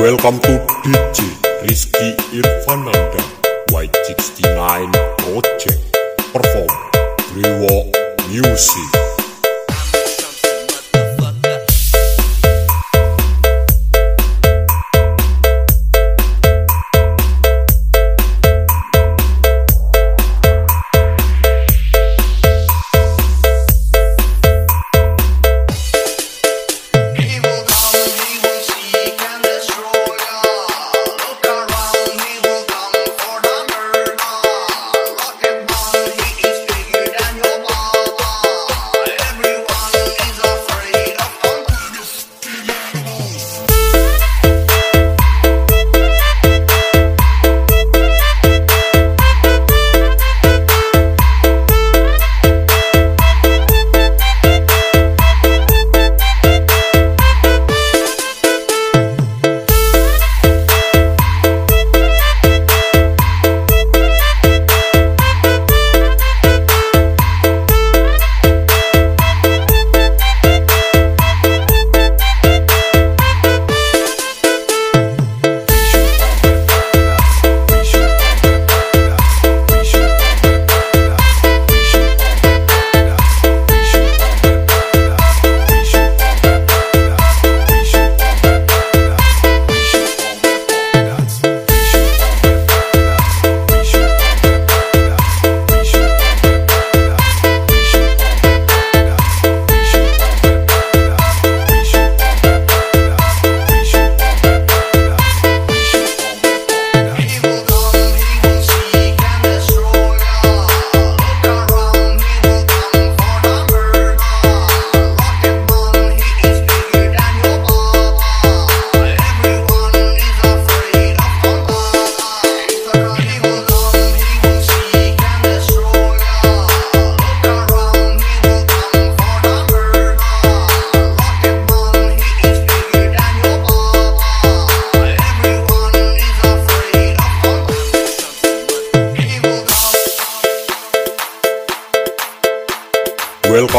Welcome to DJ Rizky Irfananda Y69 Project. Perform Rewalk Music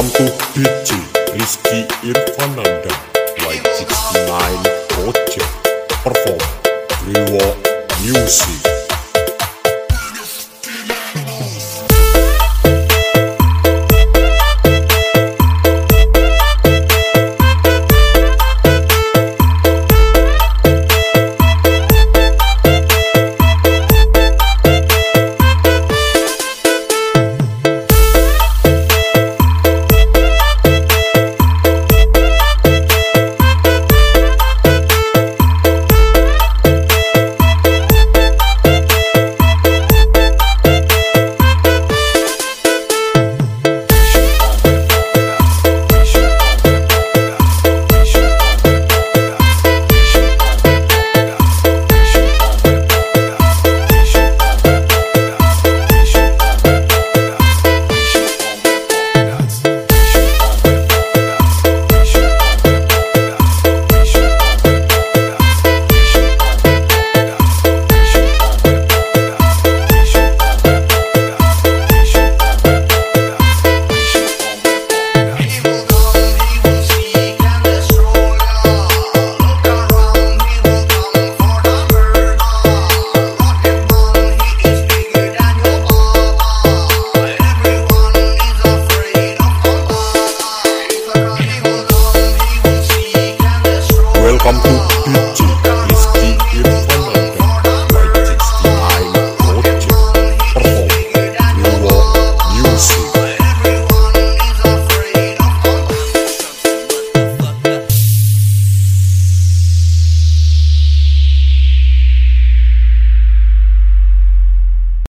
To DJ Rizky Irfananda Y69 Project. Perform Rewalk Music